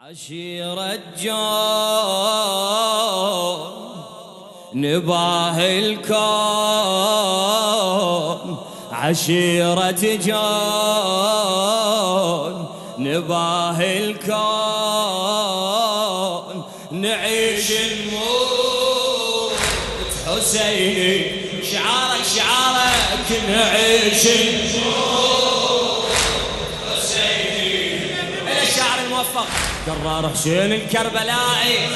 عشيرة جون نباه الكون عشيرة جون نباه الكون نعيش نموت حسيني شعارك شعارك نعيش نموت الموفق قرار حسين الكربلائي.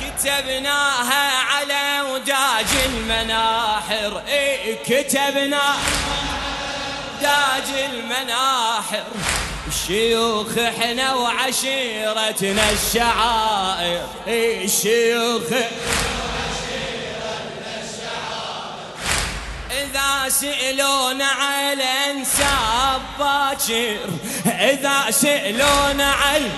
كتبناها على وداج المناحر. اي كتبنا. داج المناحر. الشيوخ احنا وعشيرتنا الشعائر. اي الشيوخ. إذا سئلونا على انساب باكر، إذا سئلونا على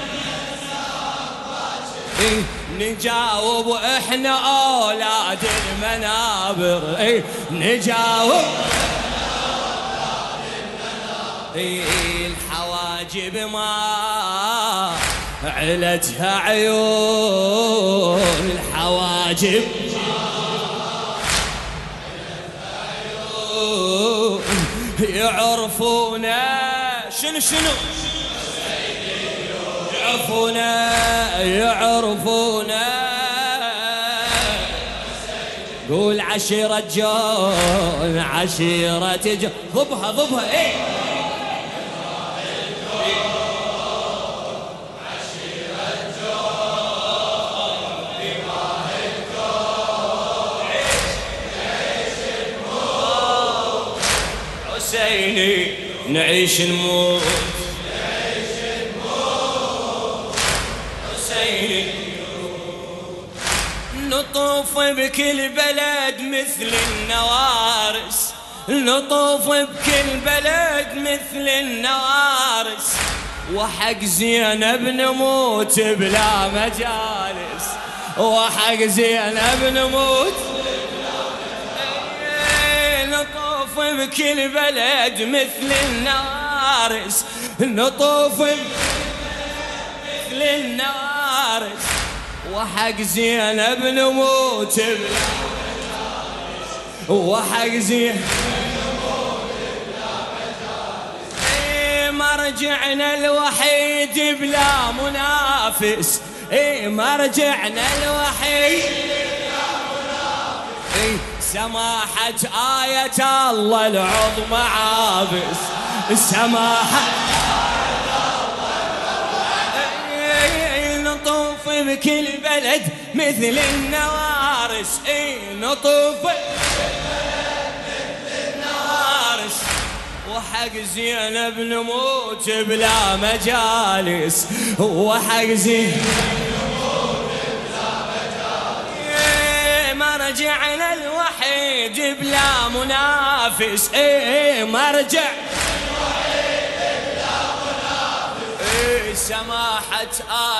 نجاوب احنا اولاد المنابر. اي نجاوب اي الحواجب ما علتها عيون. الحواجب يعرفونا. شنو شنو؟ يعرفونا يعرفونا. قول عشيرة جون عشيرة جون. ضبها ضبها ايه حسيني نعيش نموت نطوف بكل بلد مثل النوارس. نطوف بكل بلد مثل النوارس. وحق زينب نموت بلا مجالس. وحق زينب نموت نطوف بكل بلد مثل النارس نطوف مثل النارس وحق زينب نموت بلا وحق زينب إيه، مرجعنا الوحيد بلا منافس. اي مرجعنا الوحيد بلا إيه، سماحة آية الله العظمى عابس. سماحة نطوف بكل بلد مثل النوارس. اي نطوف وحق زينب نموت بلا مجالس. وحق زينب الوحيد بلا منافس ايه مرجع. إيه سماحة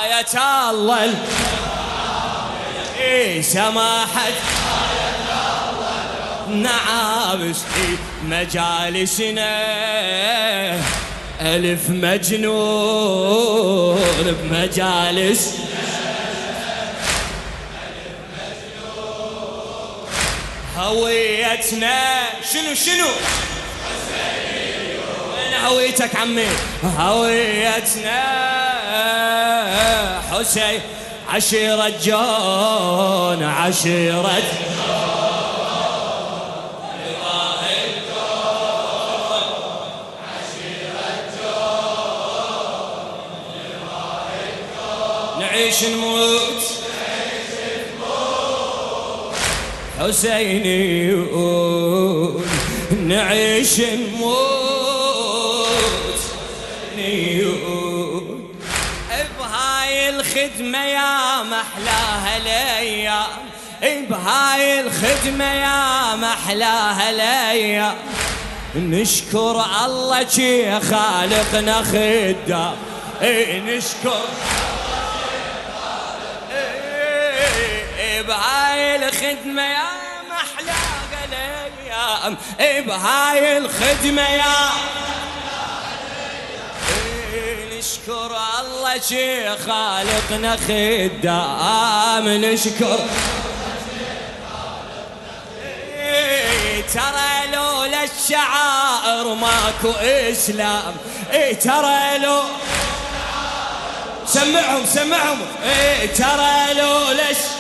آية الله إيه سماحة آية الله نعابس إيه مجالسنا ألف مجنون بمجالس هويتنا. شنو شنو؟ وين هويتك عمي؟ هويتنا. حسين عشيرة جون عشيرة نعيش نموت. حسيني نعيش نموت. نيون بهاي الخدمة يا محلاها الايام بهاي الخدمة يا محلاها الايام نشكر الله شي خالقنا خدام نشكر إيه بهاي الخدمة يا محلى الايام إيه بهاي الخدمة يا نشكر الله شي خالقنا خدام نشكر ترى لولا الشعائر ماكو اسلام اي ترى لو سمعهم سمعهم اي ترى لولا الشعائر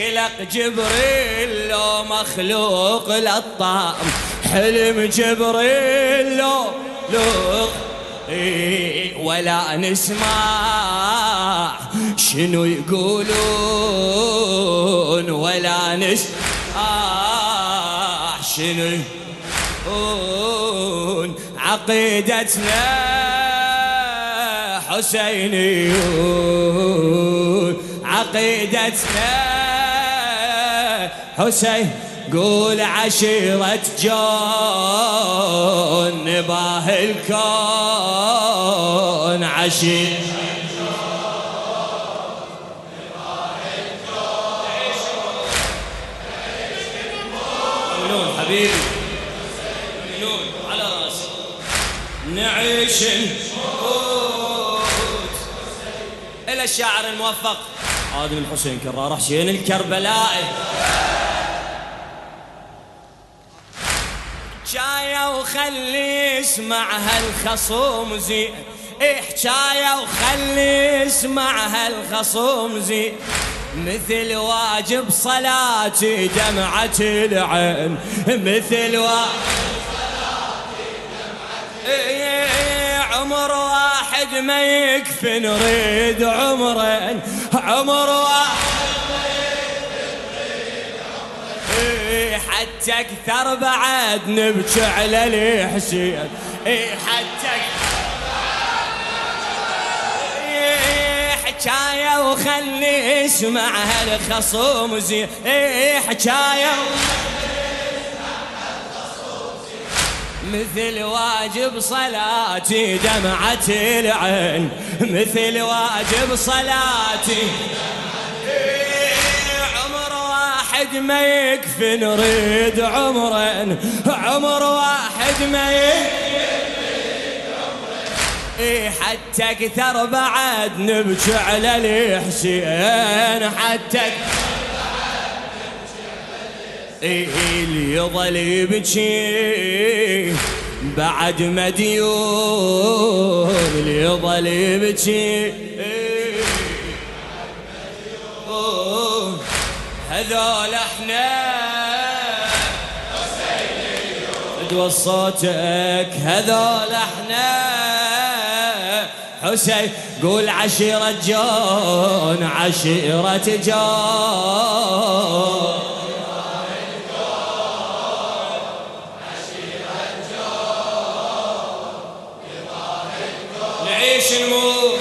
خلق جبريل لو مخلوق للطعم حلم جبريل لو لو ولا نسمع شنو يقولون، ولا نسمع شنو يقولون. عقيدتنا حسينيون. عقيدتنا حسين قول عشيرة جون نباه الكون عشيرة حبيبي مجنون على راسي نعيش الموت الى الشاعر الموفق آدم الحسين، كرار حسين الكربلائي. حكاية وخلي يسمع هالخصوم زين إيه حكاية وخلي يسمع هالخصوم زين مثل واجب صلاتي دمعة العين. مثل واجب صلاتي دمعة عمر واحد ما يكفي نريد عمرين. عمر واحد حتى اكثر بعد نبكي على الحسين. اي حتى حكاية وخلي اسمع هالخصوم زين. اي حكاية مثل واجب صلاتي دمعة العين. مثل واجب صلاتي واحد ما يكفي نريد عمرين. عمر واحد ما يكفي. إيه، حتى اكثر بعد نبكي على الحسين حتى إيه، اللي يظل يبكي بعد مديون. اللي يظل يبكي. بعد مديون. هذول احنا. ادوى صوتك هذول احنا. حسين، قول عشيرة جون عشيرة جون. نعيش نموت.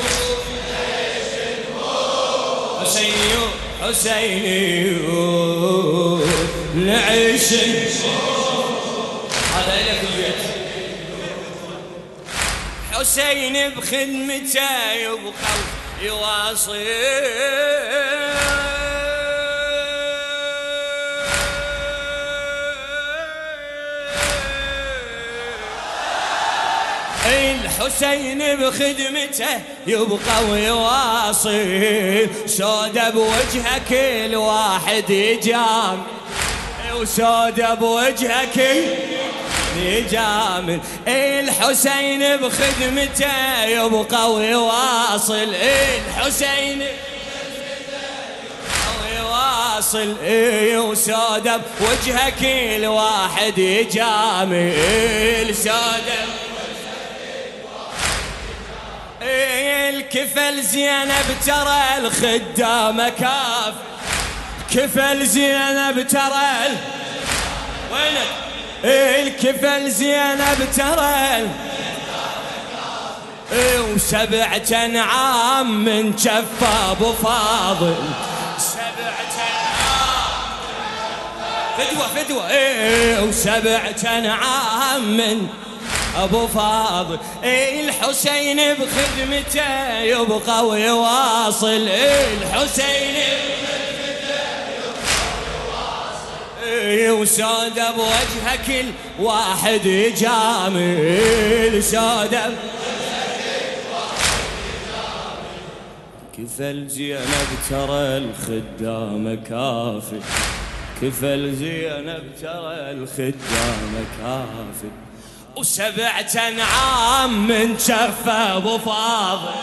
حسين حسيني نعيش هذا لك البيت حسين بخدمته يبقى يواصل. الحسين بخدمته يبقى ويواصل سودة بوجهه كل واحد يجام وسودة بوجهه كل يجامل. الحسين بخدمته يبقى ويواصل الحسين ويواصل وسودة بوجهه كل واحد يجامل. سودة الكفل زينب ترى الخدامة كاف. كفل زينب ترى ال... وينك؟ الكفل زينب ترى ال... وسبعة انعام من جف ابو فاضل. سبعة انعام فدوة فدوة. ايه وسبعة انعام من ابو فاضل الحسين بخدمته؟ يبقى ويواصل الحسين وسود بوجهه كل واحد يجامل الشادم كفل زينب ترى الخدام كافي، كفل زينب ترى الخدام كافي. وسبعة انعام من شفه ابو فاضل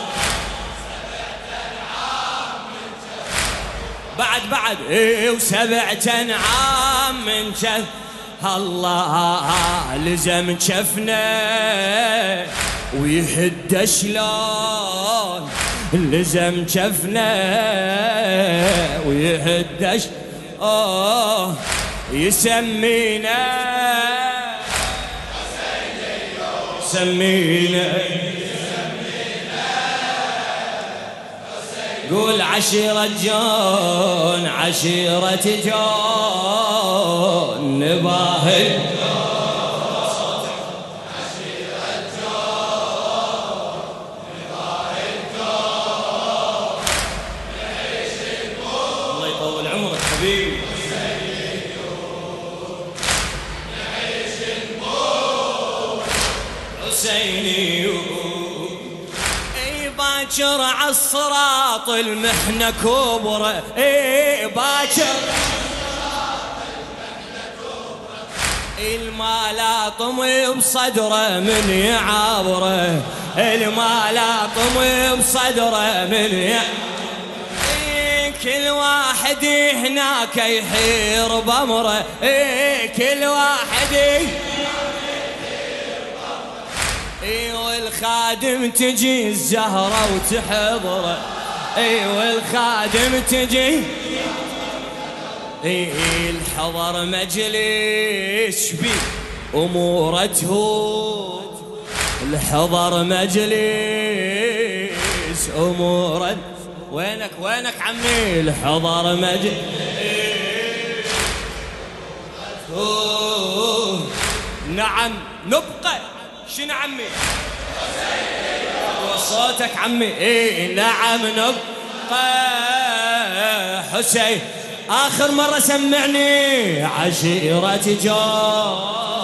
بعد بعد ايه وسبعة انعام من شف الله، لزم شفنا. ويهد شلون لزم شفنا. ويهد اه يسمينا سمينا قول عشيرة جون عشيرة جون نباهل حسيني اي باكر عالصراط المحنة كبرى اي باكر المالاطم بصدره من يعابره المالاطم بصدره من يعابره كل واحد هناك يحير بمره إيه كل واحد يحير اي والخادم تجي الزهرة وتحضره اي والخادم تجي. اي الحضر مجلس بي. امورته الحضر مجلس. امورته وينك؟ وينك عمي؟ الحضر مجلس. نعم، نبقى. شنو عمي؟ وصوتك عمي. ايه نعم نبقى حسين اخر مرة سمعني. عشيرة جو